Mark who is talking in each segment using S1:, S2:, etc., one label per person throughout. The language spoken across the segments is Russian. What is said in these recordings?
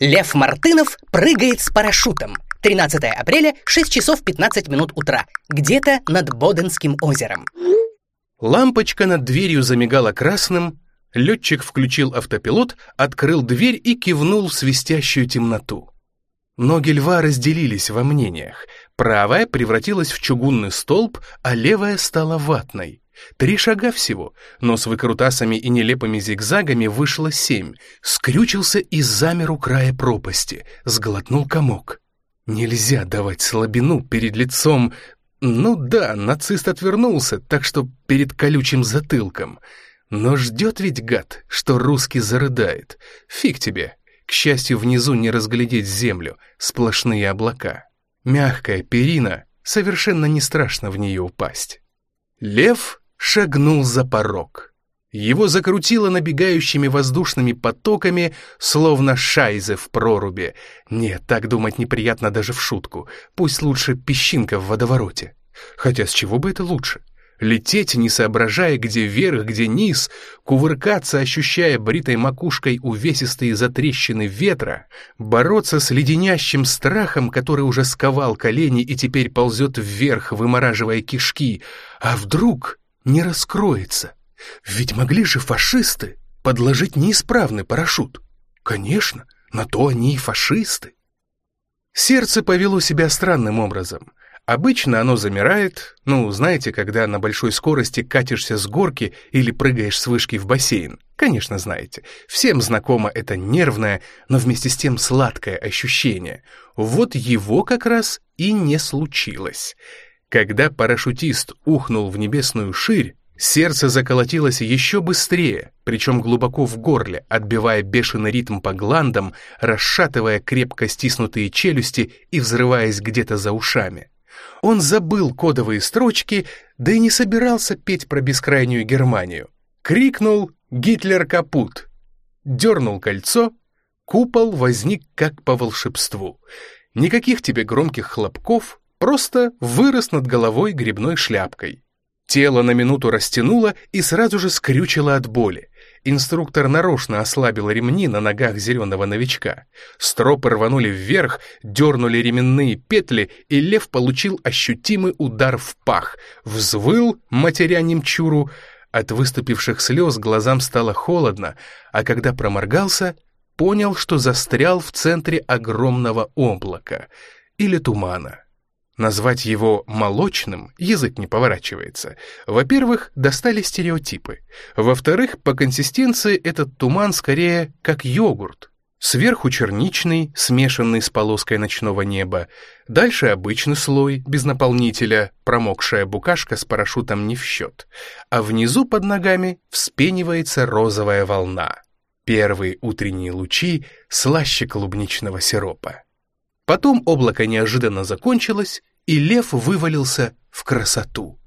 S1: Лев Мартынов прыгает с парашютом. 13 апреля, 6 часов 15 минут утра. Где-то над Боденским озером.
S2: Лампочка над дверью замигала красным, летчик включил автопилот, открыл дверь и кивнул в свистящую темноту. Ноги льва разделились во мнениях. Правая превратилась в чугунный столб, а левая стала ватной. Три шага всего, но с выкрутасами и нелепыми зигзагами вышло семь. Скрючился и замер у края пропасти, сглотнул комок. Нельзя давать слабину перед лицом. Ну да, нацист отвернулся, так что перед колючим затылком. Но ждет ведь гад, что русский зарыдает. Фиг тебе. К счастью, внизу не разглядеть землю, сплошные облака. Мягкая перина, совершенно не страшно в нее упасть. Лев шагнул за порог. Его закрутило набегающими воздушными потоками, словно шайзы в проруби. Нет, так думать неприятно даже в шутку. Пусть лучше песчинка в водовороте. Хотя с чего бы это лучше? Лететь, не соображая, где верх, где низ, кувыркаться, ощущая бритой макушкой увесистые затрещины ветра, бороться с леденящим страхом, который уже сковал колени и теперь ползет вверх, вымораживая кишки. А вдруг не раскроется. Ведь могли же фашисты подложить неисправный парашют. Конечно, на то они и фашисты. Сердце повело себя странным образом. Обычно оно замирает, ну, знаете, когда на большой скорости катишься с горки или прыгаешь с вышки в бассейн. Конечно, знаете. Всем знакомо это нервное, но вместе с тем сладкое ощущение. Вот его как раз и не случилось. Когда парашютист ухнул в небесную ширь, сердце заколотилось еще быстрее, причем глубоко в горле, отбивая бешеный ритм по гландам, расшатывая крепко стиснутые челюсти и взрываясь где-то за ушами. Он забыл кодовые строчки, да и не собирался петь про бескрайнюю Германию. Крикнул «Гитлер капут!», дернул кольцо, купол возник как по волшебству. Никаких тебе громких хлопков, просто вырос над головой грибной шляпкой. Тело на минуту растянуло и сразу же скрючило от боли. Инструктор нарочно ослабил ремни на ногах зеленого новичка. Стропы рванули вверх, дернули ременные петли, и лев получил ощутимый удар в пах. Взвыл, матеря немчуру. От выступивших слез глазам стало холодно, а когда проморгался, понял, что застрял в центре огромного облака или тумана. Назвать его молочным язык не поворачивается. Во-первых, достали стереотипы. Во-вторых, по консистенции этот туман скорее как йогурт. Сверху черничный, смешанный с полоской ночного неба. Дальше обычный слой, без наполнителя, промокшая букашка с парашютом не в счет. А внизу под ногами вспенивается розовая волна. Первые утренние лучи слаще клубничного сиропа. Потом облако неожиданно закончилось, и лев вывалился в красоту.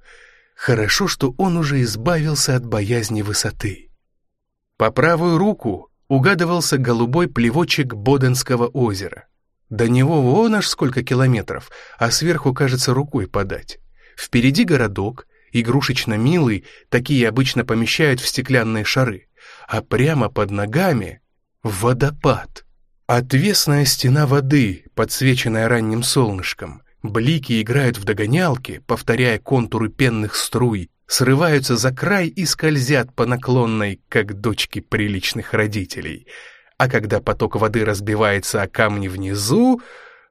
S2: Хорошо, что он уже избавился от боязни высоты. По правую руку угадывался голубой плевочек Боденского озера. До него вон аж сколько километров, а сверху, кажется, рукой подать. Впереди городок, игрушечно милый, такие обычно помещают в стеклянные шары, а прямо под ногами — водопад — Отвесная стена воды, подсвеченная ранним солнышком. Блики играют в догонялки, повторяя контуры пенных струй, срываются за край и скользят по наклонной, как дочки приличных родителей. А когда поток воды разбивается о камни внизу,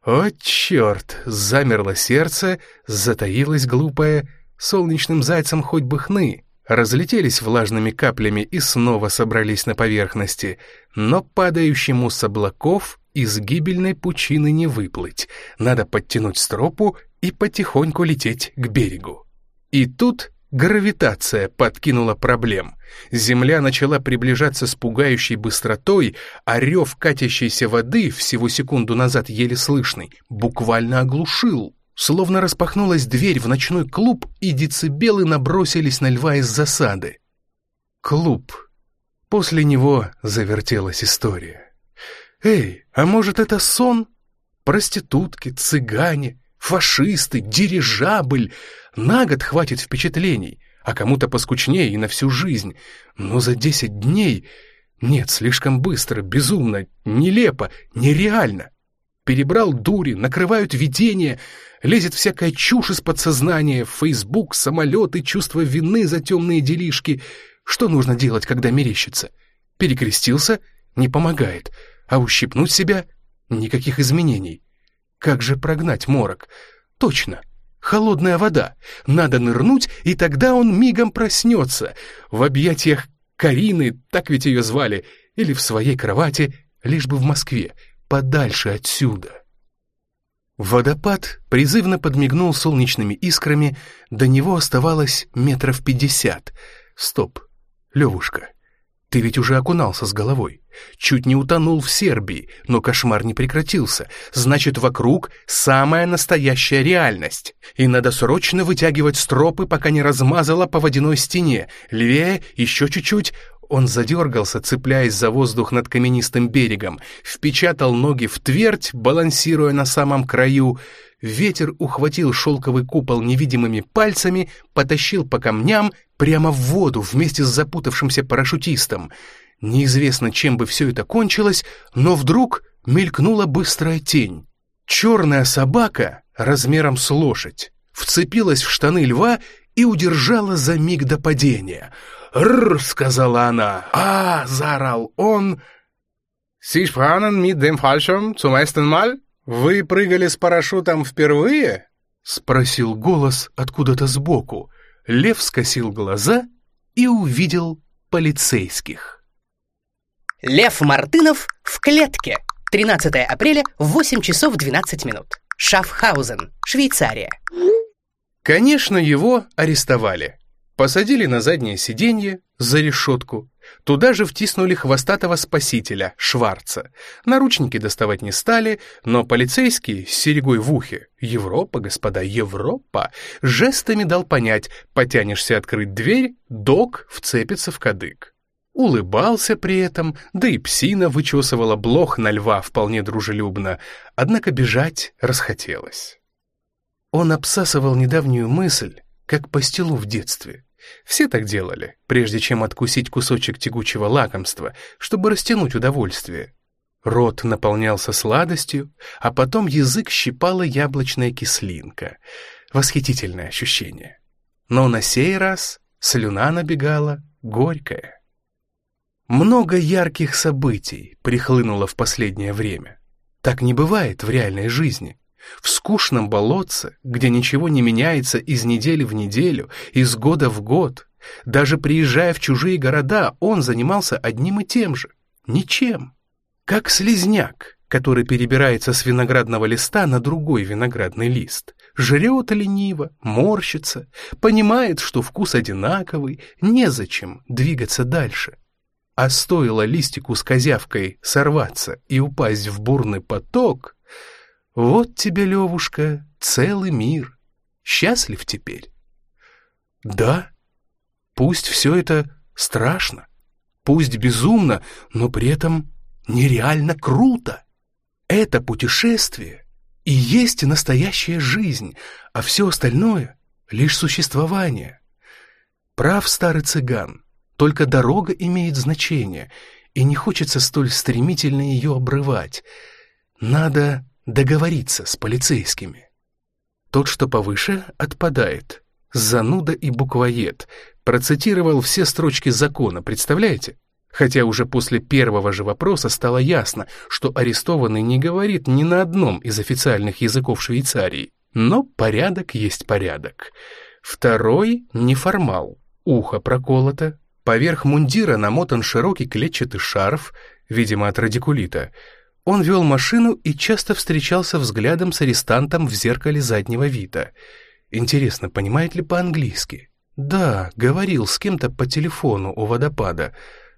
S2: о, черт, замерло сердце, затаилось глупое, солнечным зайцем хоть бы хны разлетелись влажными каплями и снова собрались на поверхности, но падающему с облаков из гибельной пучины не выплыть, надо подтянуть стропу и потихоньку лететь к берегу. И тут гравитация подкинула проблем. Земля начала приближаться с пугающей быстротой, а рев катящейся воды, всего секунду назад еле слышный, буквально оглушил. Словно распахнулась дверь в ночной клуб, и децибелы набросились на льва из засады. Клуб. После него завертелась история. Эй, а может это сон? Проститутки, цыгане, фашисты, дирижабль. На год хватит впечатлений, а кому-то поскучнее и на всю жизнь. Но за десять дней... Нет, слишком быстро, безумно, нелепо, нереально. Перебрал дури, накрывают видения, лезет всякая чушь из подсознания, фейсбук, самолеты, чувство вины за темные делишки. Что нужно делать, когда мерещится? Перекрестился? Не помогает. А ущипнуть себя? Никаких изменений. Как же прогнать морок? Точно, холодная вода. Надо нырнуть, и тогда он мигом проснется. В объятиях Карины, так ведь ее звали, или в своей кровати, лишь бы в Москве, подальше отсюда. Водопад призывно подмигнул солнечными искрами, до него оставалось метров пятьдесят. Стоп, Левушка, ты ведь уже окунался с головой. Чуть не утонул в Сербии, но кошмар не прекратился. Значит, вокруг самая настоящая реальность. И надо срочно вытягивать стропы, пока не размазало по водяной стене. Левее, еще чуть-чуть. Он задергался, цепляясь за воздух над каменистым берегом, впечатал ноги в твердь, балансируя на самом краю. Ветер ухватил шелковый купол невидимыми пальцами, потащил по камням прямо в воду вместе с запутавшимся парашютистом. Неизвестно, чем бы все это кончилось, но вдруг мелькнула быстрая тень. Черная собака, размером с лошадь, вцепилась в штаны льва и удержала за миг до падения. «Рррр!» — сказала она. «А!» — заорал он.
S3: «Sie sprachen mit dem Fallschirm zum ersten Mal?» «Вы прыгали с парашютом впервые?»
S2: — спросил голос откуда-то сбоку. Лев скосил глаза и увидел полицейских.
S1: Лев Мартынов в клетке. 13 апреля в 8 часов 12 минут. Шафхаузен, Швейцария.
S2: Конечно, его арестовали. Посадили на заднее сиденье, за решетку. Туда же втиснули хвостатого спасителя, Шварца. Наручники доставать не стали, но полицейский с серегой в ухе, Европа, господа, Европа, жестами дал понять, потянешься открыть дверь, док вцепится в кадык улыбался при этом, да и псина вычесывала блох на льва вполне дружелюбно, однако бежать расхотелось. Он обсасывал недавнюю мысль, как пастилу в детстве. Все так делали, прежде чем откусить кусочек тягучего лакомства, чтобы растянуть удовольствие. Рот наполнялся сладостью, а потом язык щипала яблочная кислинка. Восхитительное ощущение. Но на сей раз слюна набегала горькая. Много ярких событий прихлынуло в последнее время. Так не бывает в реальной жизни. В скучном болотце, где ничего не меняется из недели в неделю, из года в год, даже приезжая в чужие города, он занимался одним и тем же — ничем. Как слезняк, который перебирается с виноградного листа на другой виноградный лист. Жрет лениво, морщится, понимает, что вкус одинаковый, незачем двигаться дальше. А стоило листику с козявкой сорваться и упасть в бурный поток, вот тебе, Левушка, целый мир. Счастлив теперь? Да, пусть все это страшно, пусть безумно, но при этом нереально круто. Это путешествие и есть настоящая жизнь, а все остальное — лишь существование. Прав старый цыган — только дорога имеет значение, и не хочется столь стремительно ее обрывать. Надо договориться с полицейскими. Тот, что повыше, отпадает. Зануда и буквоед. Процитировал все строчки закона, представляете? Хотя уже после первого же вопроса стало ясно, что арестованный не говорит ни на одном из официальных языков Швейцарии. Но порядок есть порядок. Второй — неформал. Ухо проколото, Поверх мундира намотан широкий клетчатый шарф, видимо, от радикулита. Он вел машину и часто встречался взглядом с арестантом в зеркале заднего вида. Интересно, понимает ли по-английски? Да, говорил с кем-то по телефону у водопада.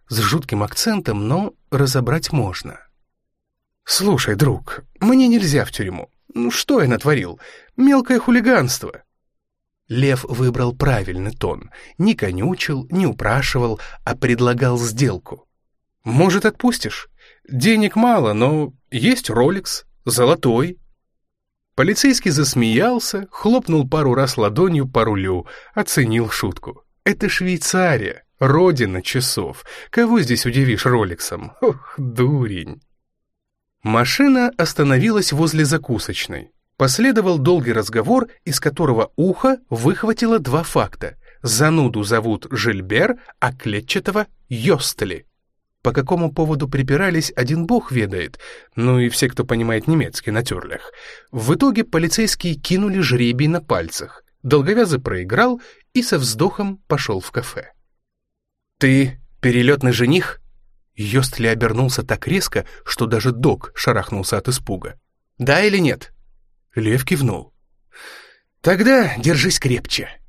S2: С жутким акцентом, но разобрать можно. «Слушай, друг, мне нельзя в тюрьму. Ну что я натворил? Мелкое хулиганство. Лев выбрал правильный тон, не конючил, не упрашивал, а предлагал сделку. «Может, отпустишь? Денег мало, но есть Ролекс, золотой». Полицейский засмеялся, хлопнул пару раз ладонью по рулю, оценил шутку. «Это Швейцария, Родина часов. Кого здесь удивишь роликсом? Ох, дурень. Машина остановилась возле закусочной. Последовал долгий разговор, из которого ухо выхватило два факта. Зануду зовут Жильбер, а клетчатого — Йостли. По какому поводу припирались, один бог ведает, ну и все, кто понимает немецкий, на терлях. В итоге полицейские кинули жребий на пальцах. Долговязый проиграл и со вздохом пошел в кафе. «Ты перелетный жених?» Йостли обернулся так резко, что даже док шарахнулся от испуга. «Да или нет?» Лев кивнул. «Тогда держись крепче».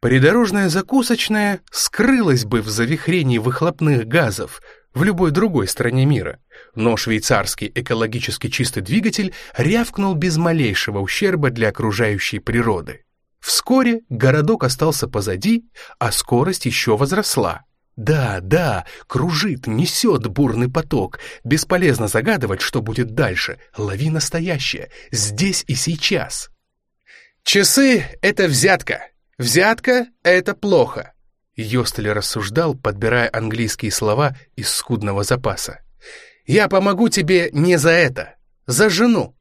S2: Придорожная закусочная скрылась бы в завихрении выхлопных газов в любой другой стране мира, но швейцарский экологически чистый двигатель рявкнул без малейшего ущерба для окружающей природы. Вскоре городок остался позади, а скорость еще возросла. Да, да, кружит, несет бурный поток. Бесполезно загадывать, что будет дальше. Лови настоящее, здесь и сейчас. Часы — это взятка. Взятка — это плохо. Йостель рассуждал, подбирая английские слова из скудного запаса. «Я помогу тебе не за это, за жену».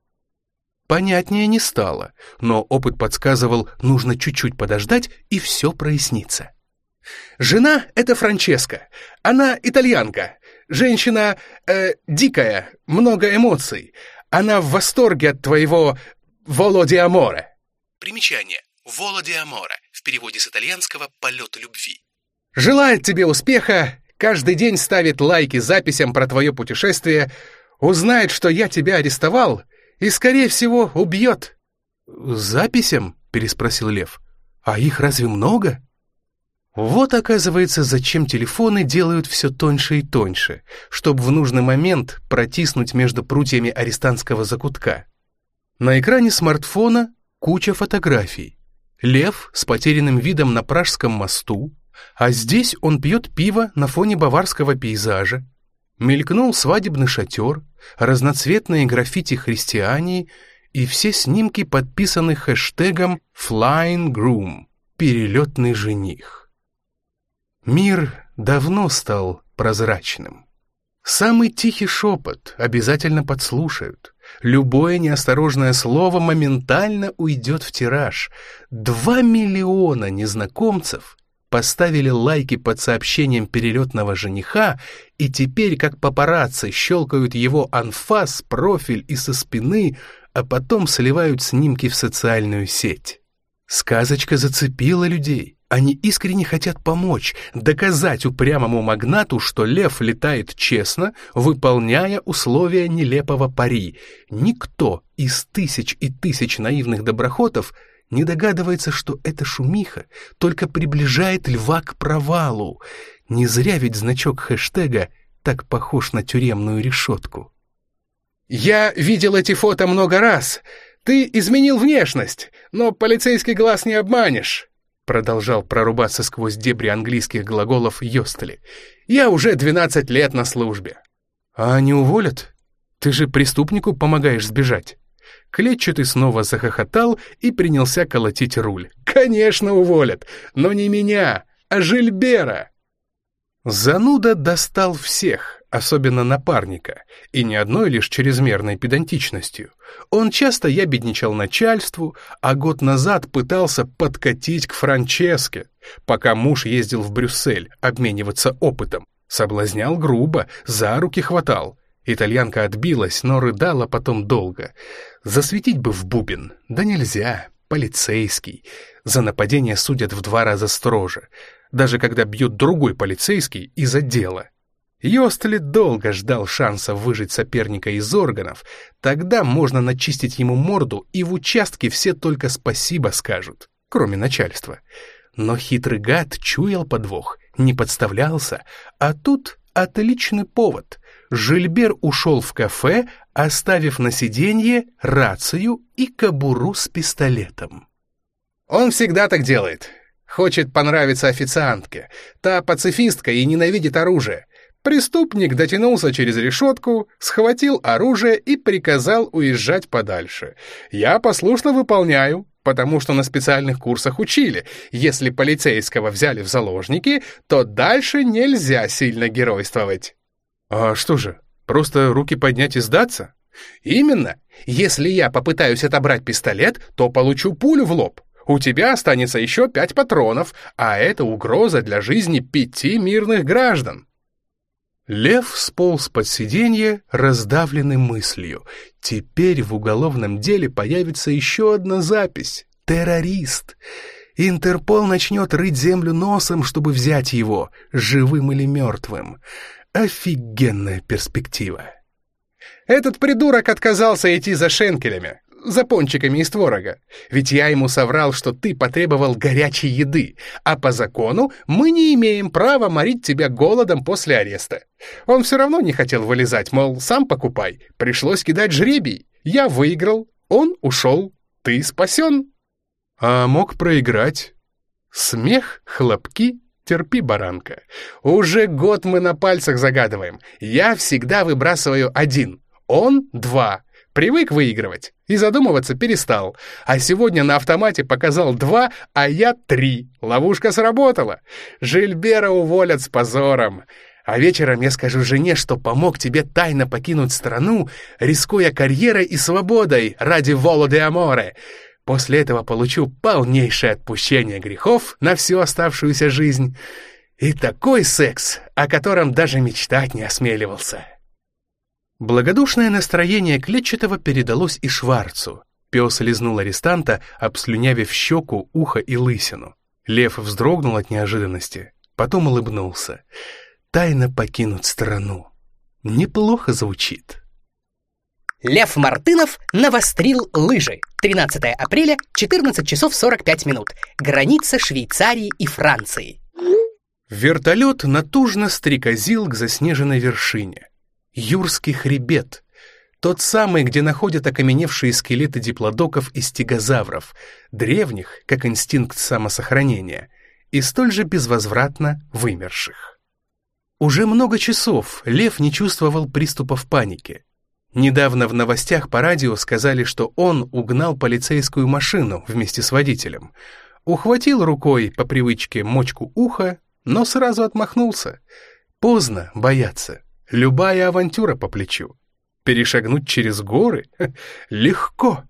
S2: Понятнее не стало, но опыт подсказывал, нужно чуть-чуть подождать, и все прояснится. Жена — это Франческа. Она итальянка. Женщина э, дикая, много эмоций. Она в восторге от твоего Володи Аморе. Примечание. Володи Аморе. В переводе с итальянского «полет любви». Желает тебе успеха, каждый день ставит лайки записям про твое путешествие, узнает, что я тебя арестовал и, скорее всего, убьет. «Записям?» — переспросил Лев. «А их разве много?» Вот, оказывается, зачем телефоны делают все тоньше и тоньше, чтобы в нужный момент протиснуть между прутьями арестантского закутка. На экране смартфона куча фотографий. Лев с потерянным видом на Пражском мосту, а здесь он пьет пиво на фоне баварского пейзажа. Мелькнул свадебный шатер, разноцветные граффити христиане и все снимки подписаны хэштегом «Flying Groom» — «Перелетный жених». Мир давно стал прозрачным. Самый тихий шепот обязательно подслушают. Любое неосторожное слово моментально уйдет в тираж. Два миллиона незнакомцев поставили лайки под сообщением перелетного жениха, и теперь, как папарацци, щелкают его анфас, профиль и со спины, а потом сливают снимки в социальную сеть. Сказочка зацепила людей. Они искренне хотят помочь, доказать упрямому магнату, что лев летает честно, выполняя условия нелепого пари. Никто из тысяч и тысяч наивных доброхотов не догадывается, что эта шумиха только приближает льва к провалу. Не зря ведь значок хэштега так похож на тюремную решетку. «Я видел эти фото много раз. Ты изменил внешность, но полицейский глаз не обманешь» продолжал прорубаться сквозь дебри английских глаголов Йостели. «Я уже двенадцать лет на службе». «А они уволят? Ты же преступнику помогаешь сбежать». Клетчатый снова захохотал и принялся колотить руль. «Конечно уволят, но не меня, а Жильбера!» Зануда достал всех, особенно напарника, и не одной лишь чрезмерной педантичностью. Он часто ябедничал начальству, а год назад пытался подкатить к Франческе, пока муж ездил в Брюссель обмениваться опытом. Соблазнял грубо, за руки хватал. Итальянка отбилась, но рыдала потом долго. Засветить бы в бубен, да нельзя, полицейский. За нападение судят в два раза строже, даже когда бьет другой полицейский из отдела. Йостли долго ждал шанса выжить соперника из органов, тогда можно начистить ему морду, и в участке все только спасибо скажут, кроме начальства. Но хитрый гад чуял подвох, не подставлялся, а тут отличный повод. Жильбер ушел в кафе, оставив на сиденье рацию и кобуру с пистолетом. «Он всегда так делает. Хочет понравиться официантке. Та пацифистка и ненавидит оружие. Преступник дотянулся через решетку, схватил оружие и приказал уезжать подальше. Я послушно выполняю,
S3: потому что на специальных курсах учили, если полицейского взяли в заложники, то дальше нельзя сильно геройствовать.
S2: А что же, просто руки поднять и сдаться?
S3: Именно. Если я попытаюсь отобрать пистолет, то получу пулю в лоб. У тебя останется еще пять патронов, а это угроза для жизни пяти мирных граждан.
S2: Лев сполз под сиденье, раздавленный мыслью. Теперь в уголовном деле появится еще одна запись. Террорист. Интерпол начнет рыть землю носом, чтобы взять его, живым или мертвым. Офигенная перспектива.
S3: Этот придурок отказался идти за шенкелями, за пончиками из творога. Ведь я ему соврал, что ты потребовал горячей еды, а по закону мы не имеем права морить тебя голодом после ареста. Он все равно не хотел вылезать, мол, сам покупай. Пришлось кидать жребий. Я выиграл, он ушел, ты спасен.
S2: А мог проиграть?
S3: Смех, хлопки, терпи, баранка. Уже год мы на пальцах загадываем. Я всегда выбрасываю один, он — два. Привык выигрывать и задумываться перестал. А сегодня на автомате показал два, а я три. Ловушка сработала. Жильбера уволят с позором. А вечером я скажу жене, что помог тебе тайно покинуть страну, рискуя карьерой и свободой ради Воло де Аморе. После этого получу полнейшее отпущение грехов на всю оставшуюся жизнь. И такой секс, о котором даже мечтать не осмеливался.
S2: Благодушное настроение Клетчатого передалось и Шварцу. Пес лизнул арестанта, обслюнявив щеку, ухо и лысину. Лев вздрогнул от неожиданности, потом улыбнулся. «Тайно покинуть страну». Неплохо звучит.
S1: Лев Мартынов навострил лыжи. 13 апреля, 14 часов 45 минут. Граница Швейцарии и Франции.
S2: Вертолет натужно стрекозил к заснеженной вершине. Юрский хребет. Тот самый, где находят окаменевшие скелеты диплодоков и стегозавров, древних, как инстинкт самосохранения, и столь же безвозвратно вымерших. Уже много часов Лев не чувствовал приступов паники. Недавно в новостях по радио сказали, что он угнал полицейскую машину вместе с водителем. Ухватил рукой по привычке мочку уха, но сразу отмахнулся. Поздно бояться. Любая авантюра по плечу. Перешагнуть через горы? Легко.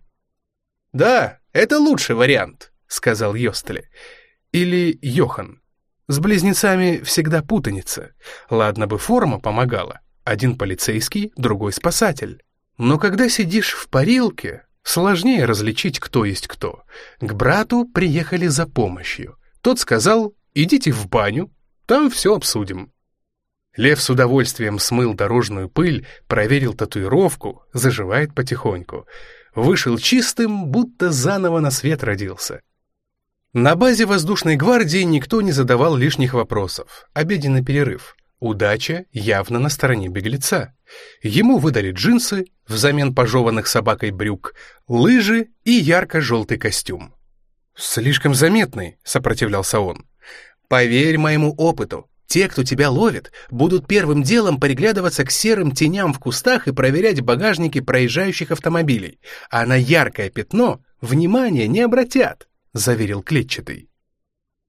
S3: «Да, это лучший вариант», — сказал
S2: Йостеле. Или Йохан. С близнецами всегда путаница. Ладно бы форма помогала. Один полицейский, другой спасатель. Но когда сидишь в парилке, сложнее различить, кто есть кто. К брату приехали за помощью. Тот сказал, идите в баню, там все обсудим. Лев с удовольствием смыл дорожную пыль, проверил татуировку, заживает потихоньку. Вышел чистым, будто заново на свет родился. На базе воздушной гвардии никто не задавал лишних вопросов. Обеденный перерыв. Удача явно на стороне беглеца. Ему выдали джинсы, взамен пожеванных собакой брюк, лыжи и ярко-желтый костюм. «Слишком заметный», — сопротивлялся он. «Поверь моему опыту, те, кто тебя ловит, будут первым делом приглядываться к серым теням в кустах и проверять багажники проезжающих автомобилей, а на яркое пятно внимания не обратят», — заверил клетчатый.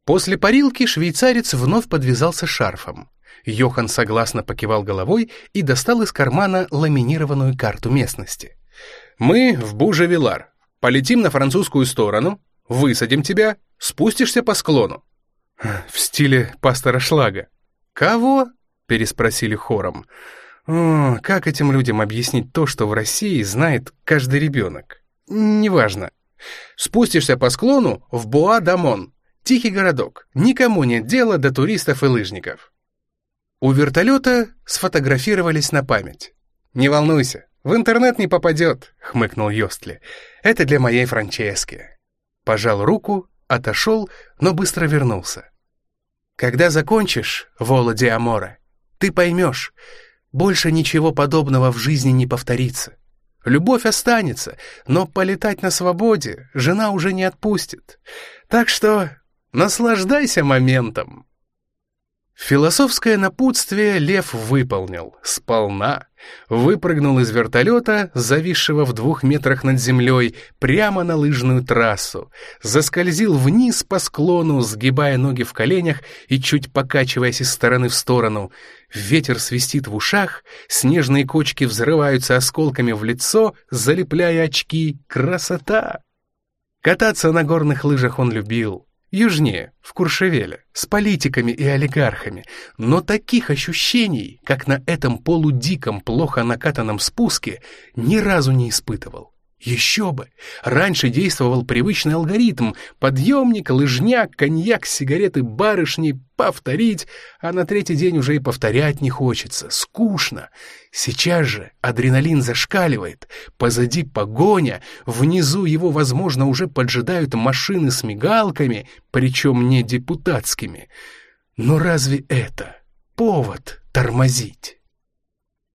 S2: После парилки швейцарец вновь подвязался шарфом. Йохан согласно покивал головой и достал из кармана ламинированную карту местности. «Мы в Бужевилар. Полетим на французскую сторону, высадим тебя, спустишься по склону. В стиле пастора Шлага. «Кого?» — переспросили хором. «О, как этим людям объяснить то, что в России знает каждый ребенок? Неважно. Спустишься по склону в Буа-Дамон. Тихий городок. Никому нет дела до туристов и лыжников». У вертолета сфотографировались на память. «Не волнуйся, в интернет не попадет», — хмыкнул Йостли. «Это для моей Франчески». Пожал руку, отошел, но быстро вернулся. Когда закончишь, Вола Диамора, ты поймешь, больше ничего подобного в жизни не повторится. Любовь останется, но полетать на свободе жена уже не отпустит. Так что наслаждайся моментом. Философское напутствие Лев выполнил, сполна. Выпрыгнул из вертолета, зависшего в двух метрах над землей, прямо на лыжную трассу. Заскользил вниз по склону, сгибая ноги в коленях и чуть покачиваясь из стороны в сторону. Ветер свистит в ушах, снежные кочки взрываются осколками в лицо, залепляя очки. Красота! Кататься на горных лыжах он любил. Южнее, в Куршевеле, с политиками и олигархами, но таких ощущений, как на этом полудиком, плохо накатанном спуске, ни разу не испытывал. Еще бы! Раньше действовал привычный алгоритм. Подъемник, лыжняк, коньяк, сигареты, барышни, повторить, а на третий день уже и повторять не хочется. Скучно. Сейчас же адреналин зашкаливает, позади погоня, внизу его, возможно, уже поджидают машины с мигалками, причем не депутатскими. Но разве это повод тормозить?